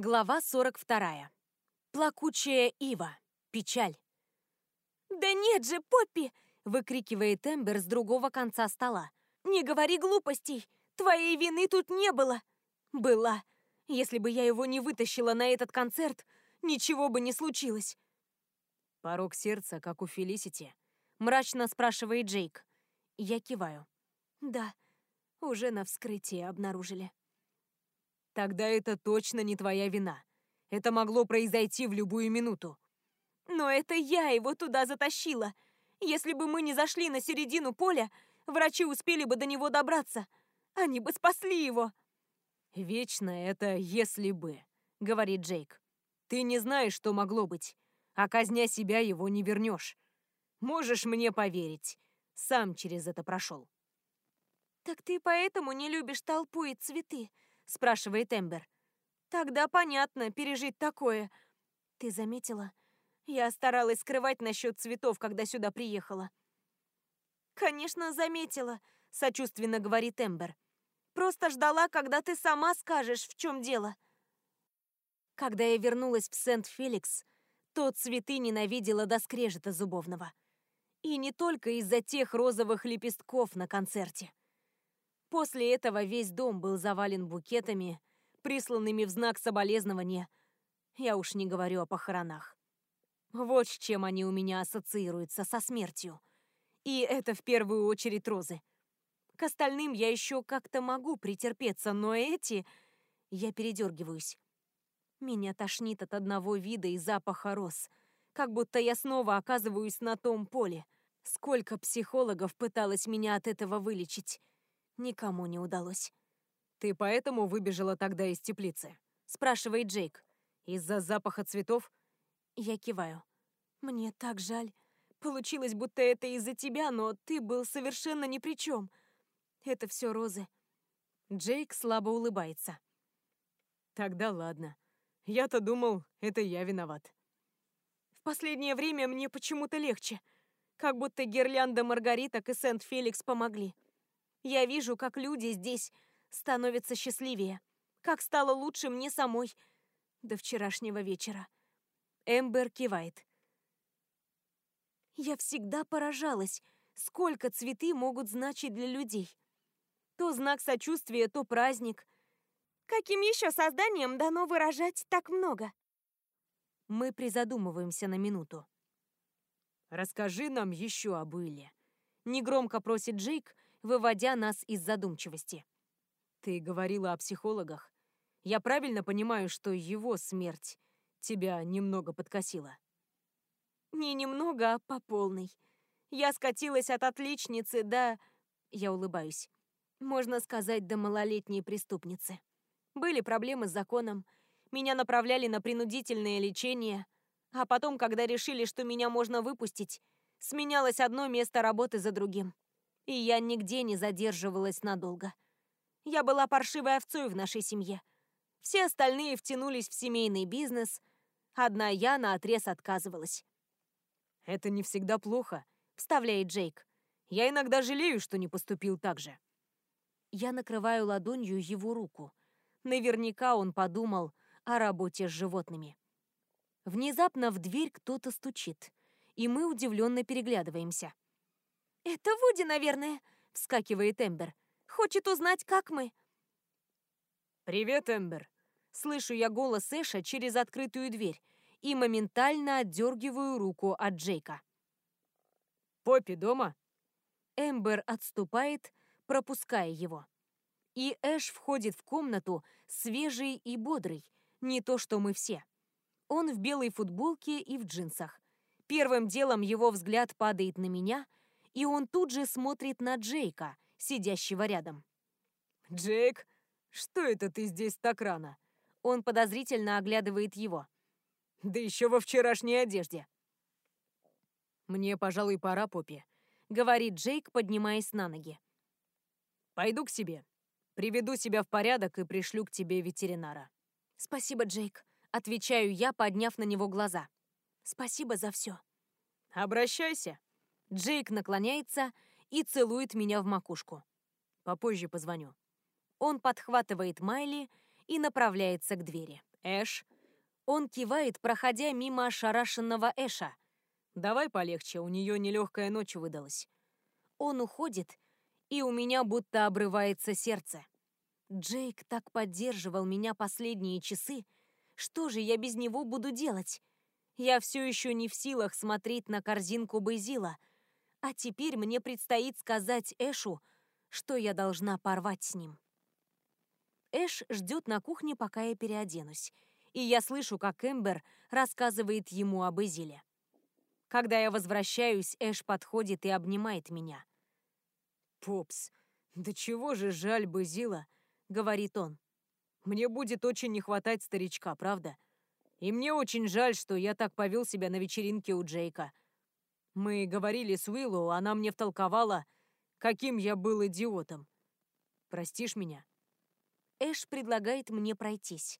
Глава 42. Плакучая ива. Печаль. «Да нет же, Поппи!» — выкрикивает Эмбер с другого конца стола. «Не говори глупостей! Твоей вины тут не было!» «Была. Если бы я его не вытащила на этот концерт, ничего бы не случилось». «Порог сердца, как у Фелисити?» — мрачно спрашивает Джейк. Я киваю. «Да, уже на вскрытии обнаружили». Тогда это точно не твоя вина. Это могло произойти в любую минуту. Но это я его туда затащила. Если бы мы не зашли на середину поля, врачи успели бы до него добраться. Они бы спасли его. Вечно это «если бы», — говорит Джейк. Ты не знаешь, что могло быть, а казня себя его не вернешь. Можешь мне поверить, сам через это прошел. Так ты поэтому не любишь толпу и цветы, спрашивает Эмбер. Тогда понятно, пережить такое. Ты заметила? Я старалась скрывать насчет цветов, когда сюда приехала. Конечно, заметила, сочувственно говорит Эмбер. Просто ждала, когда ты сама скажешь, в чем дело. Когда я вернулась в Сент-Феликс, то цветы ненавидела до скрежета зубовного. И не только из-за тех розовых лепестков на концерте. После этого весь дом был завален букетами, присланными в знак соболезнования. Я уж не говорю о похоронах. Вот с чем они у меня ассоциируются, со смертью. И это в первую очередь розы. К остальным я еще как-то могу претерпеться, но эти... Я передергиваюсь. Меня тошнит от одного вида и запаха роз. Как будто я снова оказываюсь на том поле. Сколько психологов пыталась меня от этого вылечить. Никому не удалось. «Ты поэтому выбежала тогда из теплицы?» — спрашивает Джейк. «Из-за запаха цветов?» Я киваю. «Мне так жаль. Получилось, будто это из-за тебя, но ты был совершенно ни при чем. Это все розы». Джейк слабо улыбается. «Тогда ладно. Я-то думал, это я виноват». «В последнее время мне почему-то легче. Как будто гирлянда маргариток и Сент-Феликс помогли». Я вижу, как люди здесь становятся счастливее, как стало лучше мне самой до вчерашнего вечера. Эмбер кивает. Я всегда поражалась, сколько цветы могут значить для людей. То знак сочувствия, то праздник. Каким еще созданием дано выражать так много? Мы призадумываемся на минуту. «Расскажи нам еще об Илле», — негромко просит Джейк, — выводя нас из задумчивости. «Ты говорила о психологах. Я правильно понимаю, что его смерть тебя немного подкосила?» «Не немного, а по полной. Я скатилась от отличницы до...» Я улыбаюсь. «Можно сказать, до малолетней преступницы. Были проблемы с законом. Меня направляли на принудительное лечение. А потом, когда решили, что меня можно выпустить, сменялось одно место работы за другим и я нигде не задерживалась надолго. Я была паршивой овцой в нашей семье. Все остальные втянулись в семейный бизнес, одна я наотрез отказывалась. «Это не всегда плохо», — вставляет Джейк. «Я иногда жалею, что не поступил так же». Я накрываю ладонью его руку. Наверняка он подумал о работе с животными. Внезапно в дверь кто-то стучит, и мы удивленно переглядываемся. «Это Вуди, наверное», — вскакивает Эмбер. «Хочет узнать, как мы». «Привет, Эмбер!» Слышу я голос Эша через открытую дверь и моментально отдергиваю руку от Джейка. «Поппи дома?» Эмбер отступает, пропуская его. И Эш входит в комнату свежий и бодрый, не то что мы все. Он в белой футболке и в джинсах. Первым делом его взгляд падает на меня — и он тут же смотрит на Джейка, сидящего рядом. «Джейк, что это ты здесь так рано?» Он подозрительно оглядывает его. «Да еще во вчерашней одежде». «Мне, пожалуй, пора, Поппи», — говорит Джейк, поднимаясь на ноги. «Пойду к себе. Приведу себя в порядок и пришлю к тебе ветеринара». «Спасибо, Джейк», — отвечаю я, подняв на него глаза. «Спасибо за все». «Обращайся», Джейк наклоняется и целует меня в макушку. Попозже позвоню. Он подхватывает Майли и направляется к двери. Эш. Он кивает, проходя мимо ошарашенного Эша. Давай полегче, у нее нелегкая ночь выдалась. Он уходит, и у меня будто обрывается сердце. Джейк так поддерживал меня последние часы. Что же я без него буду делать? Я все еще не в силах смотреть на корзинку Бейзила, а теперь мне предстоит сказать Эшу, что я должна порвать с ним. Эш ждет на кухне, пока я переоденусь, и я слышу, как Эмбер рассказывает ему об Эзиле. Когда я возвращаюсь, Эш подходит и обнимает меня. «Попс, да чего же жаль Базила?» — говорит он. «Мне будет очень не хватать старичка, правда? И мне очень жаль, что я так повел себя на вечеринке у Джейка. Мы говорили с Уиллоу, она мне втолковала, каким я был идиотом. Простишь меня?» Эш предлагает мне пройтись.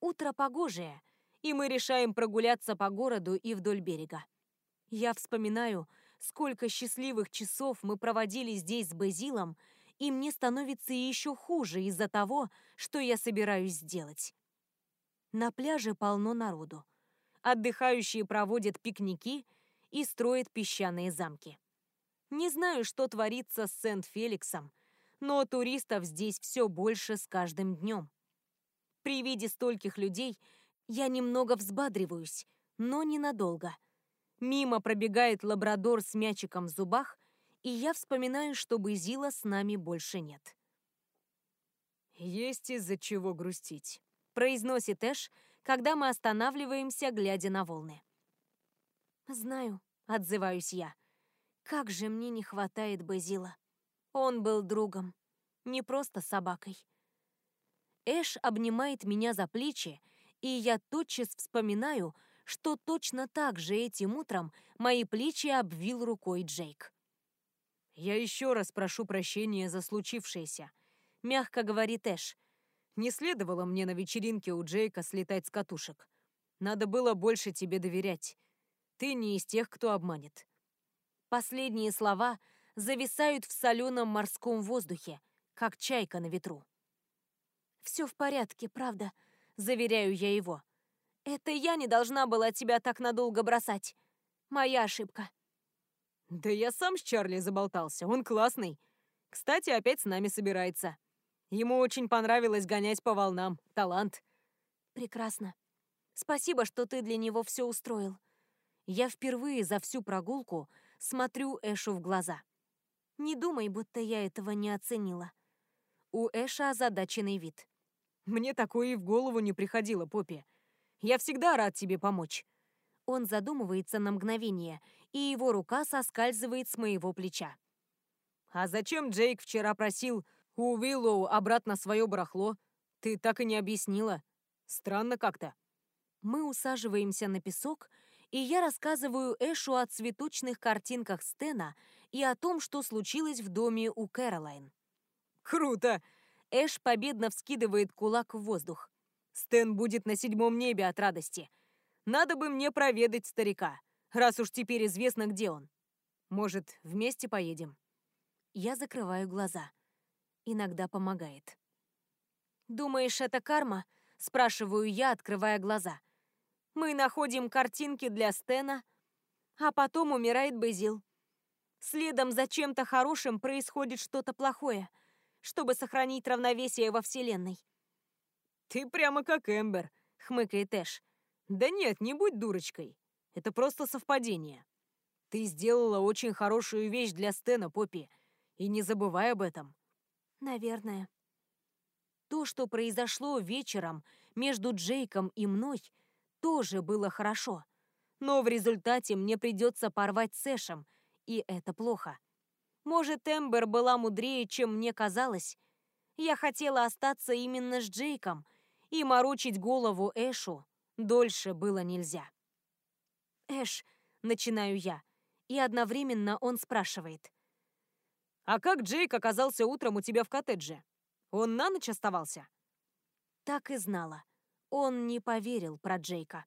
Утро погожее, и мы решаем прогуляться по городу и вдоль берега. Я вспоминаю, сколько счастливых часов мы проводили здесь с Базилом, и мне становится еще хуже из-за того, что я собираюсь сделать. На пляже полно народу. Отдыхающие проводят пикники и строят песчаные замки. Не знаю, что творится с Сент-Феликсом, но туристов здесь все больше с каждым днем. При виде стольких людей я немного взбадриваюсь, но ненадолго. Мимо пробегает лабрадор с мячиком в зубах и я вспоминаю, что Зила с нами больше нет. «Есть из-за чего грустить», — произносит Эш, когда мы останавливаемся, глядя на волны. «Знаю», — отзываюсь я. «Как же мне не хватает Базила. Он был другом, не просто собакой». Эш обнимает меня за плечи, и я тотчас вспоминаю, что точно так же этим утром мои плечи обвил рукой Джейк. «Я еще раз прошу прощения за случившееся», — мягко говорит Эш. «Не следовало мне на вечеринке у Джейка слетать с катушек. Надо было больше тебе доверять. Ты не из тех, кто обманет». Последние слова зависают в соленом морском воздухе, как чайка на ветру. «Все в порядке, правда», — заверяю я его. «Это я не должна была тебя так надолго бросать. Моя ошибка». Да я сам с Чарли заболтался, он классный. Кстати, опять с нами собирается. Ему очень понравилось гонять по волнам. Талант. Прекрасно. Спасибо, что ты для него все устроил. Я впервые за всю прогулку смотрю Эшу в глаза. Не думай, будто я этого не оценила. У Эша озадаченный вид. Мне такое и в голову не приходило, Поппи. Я всегда рад тебе помочь. Он задумывается на мгновение, и его рука соскальзывает с моего плеча. «А зачем Джейк вчера просил у Уиллоу обратно свое барахло? Ты так и не объяснила. Странно как-то». Мы усаживаемся на песок, и я рассказываю Эшу о цветочных картинках Стена и о том, что случилось в доме у Кэролайн. «Круто!» Эш победно вскидывает кулак в воздух. «Стэн будет на седьмом небе от радости. Надо бы мне проведать старика, раз уж теперь известно, где он. Может, вместе поедем?» Я закрываю глаза. Иногда помогает. «Думаешь, это карма?» — спрашиваю я, открывая глаза. «Мы находим картинки для Стена, а потом умирает Безил. Следом за чем-то хорошим происходит что-то плохое, чтобы сохранить равновесие во Вселенной». «Ты прямо как Эмбер», — хмыкает Эш. Да нет, не будь дурочкой. Это просто совпадение. Ты сделала очень хорошую вещь для Стена, Поппи, и не забывай об этом. Наверное. То, что произошло вечером между Джейком и мной, тоже было хорошо. Но в результате мне придется порвать с Эшем, и это плохо. Может, Эмбер была мудрее, чем мне казалось. Я хотела остаться именно с Джейком и морочить голову Эшу Дольше было нельзя. «Эш», — начинаю я, и одновременно он спрашивает. «А как Джейк оказался утром у тебя в коттедже? Он на ночь оставался?» Так и знала. Он не поверил про Джейка.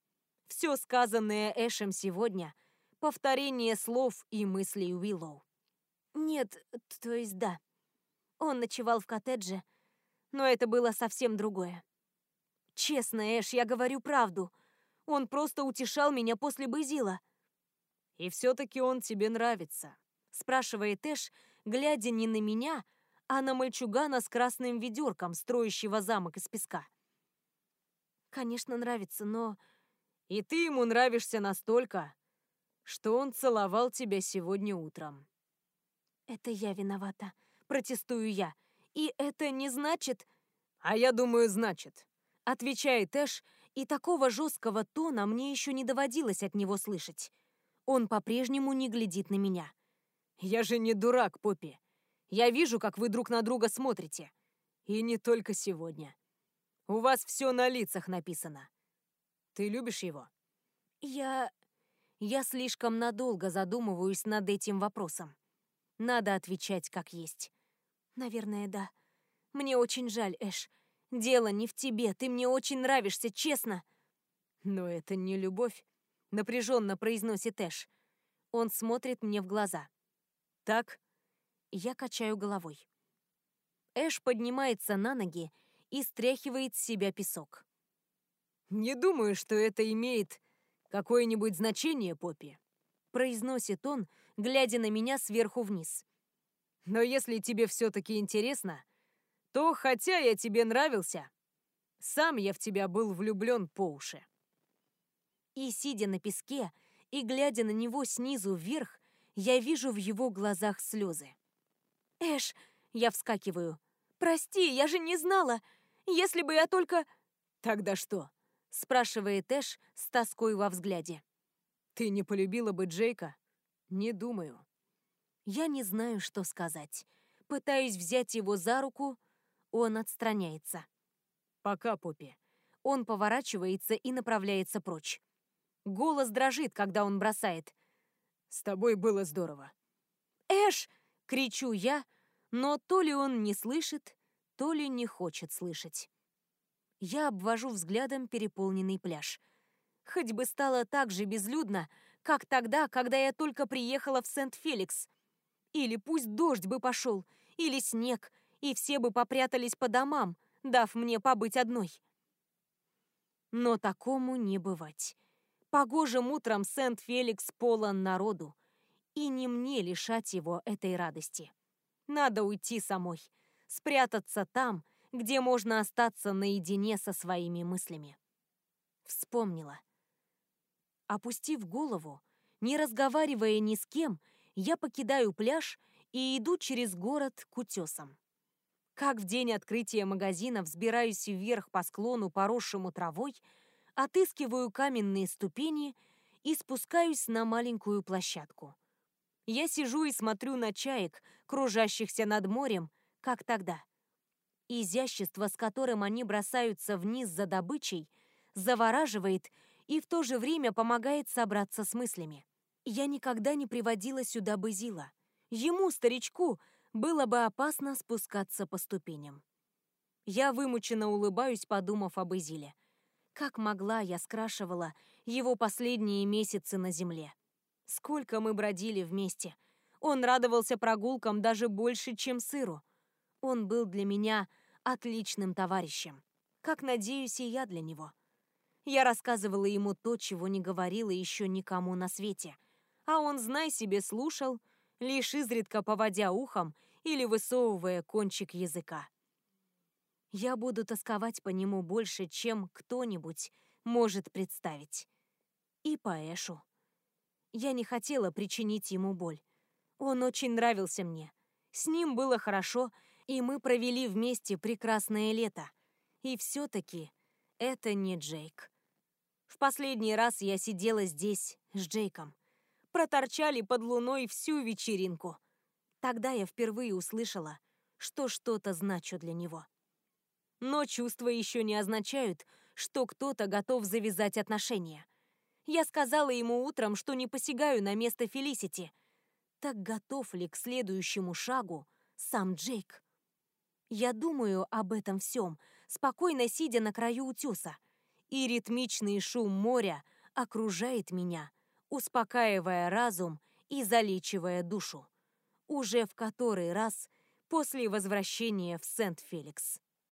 Все сказанное Эшем сегодня — повторение слов и мыслей Уиллоу. Нет, то есть да. Он ночевал в коттедже, но это было совсем другое. Честно, Эш, я говорю правду. Он просто утешал меня после Базила. «И все-таки он тебе нравится», — спрашивает Эш, глядя не на меня, а на мальчугана с красным ведерком, строящего замок из песка. «Конечно, нравится, но...» «И ты ему нравишься настолько, что он целовал тебя сегодня утром». «Это я виновата», — протестую я. «И это не значит...» «А я думаю, значит», — отвечает Эш, и такого жесткого тона мне еще не доводилось от него слышать. Он по-прежнему не глядит на меня. «Я же не дурак, Поппи. Я вижу, как вы друг на друга смотрите. И не только сегодня. У вас все на лицах написано. Ты любишь его?» «Я... я слишком надолго задумываюсь над этим вопросом. Надо отвечать как есть. Наверное, да. Мне очень жаль, Эш. Дело не в тебе, ты мне очень нравишься, честно. Но это не любовь напряженно произносит Эш. Он смотрит мне в глаза. Так? Я качаю головой. Эш поднимается на ноги и стряхивает с себя песок. «Не думаю, что это имеет какое-нибудь значение, Поппи», произносит он, глядя на меня сверху вниз. «Но если тебе все-таки интересно, то, хотя я тебе нравился, сам я в тебя был влюблен по уши». И, сидя на песке и глядя на него снизу вверх, я вижу в его глазах слезы. «Эш!» — я вскакиваю. «Прости, я же не знала! Если бы я только...» «Тогда что?» — спрашивает Эш с тоской во взгляде. «Ты не полюбила бы Джейка?» «Не думаю». Я не знаю, что сказать. Пытаюсь взять его за руку, он отстраняется. «Пока, Поппи». Он поворачивается и направляется прочь. Голос дрожит, когда он бросает. «С тобой было здорово». «Эш!» — кричу я, но то ли он не слышит, то ли не хочет слышать. Я обвожу взглядом переполненный пляж. Хоть бы стало так же безлюдно, как тогда, когда я только приехала в Сент-Феликс. Или пусть дождь бы пошел, или снег, и все бы попрятались по домам, дав мне побыть одной. Но такому не бывать. Погожим утром Сент-Феликс полон народу, и не мне лишать его этой радости. Надо уйти самой, спрятаться там, где можно остаться наедине со своими мыслями. Вспомнила. Опустив голову, не разговаривая ни с кем, я покидаю пляж и иду через город к утесам. Как в день открытия магазина взбираюсь вверх по склону, поросшему травой, отыскиваю каменные ступени и спускаюсь на маленькую площадку. Я сижу и смотрю на чаек, кружащихся над морем, как тогда. Изящество, с которым они бросаются вниз за добычей, завораживает и в то же время помогает собраться с мыслями. Я никогда не приводила сюда Базила. Ему, старичку, было бы опасно спускаться по ступеням. Я вымученно улыбаюсь, подумав об Изиле. Как могла, я скрашивала его последние месяцы на земле. Сколько мы бродили вместе. Он радовался прогулкам даже больше, чем сыру. Он был для меня отличным товарищем. Как, надеюсь, и я для него. Я рассказывала ему то, чего не говорила еще никому на свете. А он, знай себе, слушал, лишь изредка поводя ухом или высовывая кончик языка. Я буду тосковать по нему больше, чем кто-нибудь может представить. И по Эшу. Я не хотела причинить ему боль. Он очень нравился мне. С ним было хорошо, и мы провели вместе прекрасное лето. И все-таки это не Джейк. В последний раз я сидела здесь с Джейком. Проторчали под луной всю вечеринку. Тогда я впервые услышала, что что-то значу для него. Но чувства еще не означают, что кто-то готов завязать отношения. Я сказала ему утром, что не посягаю на место Фелисити. Так готов ли к следующему шагу сам Джейк? Я думаю об этом всем, спокойно сидя на краю утеса, и ритмичный шум моря окружает меня, успокаивая разум и залечивая душу. Уже в который раз после возвращения в Сент-Феликс.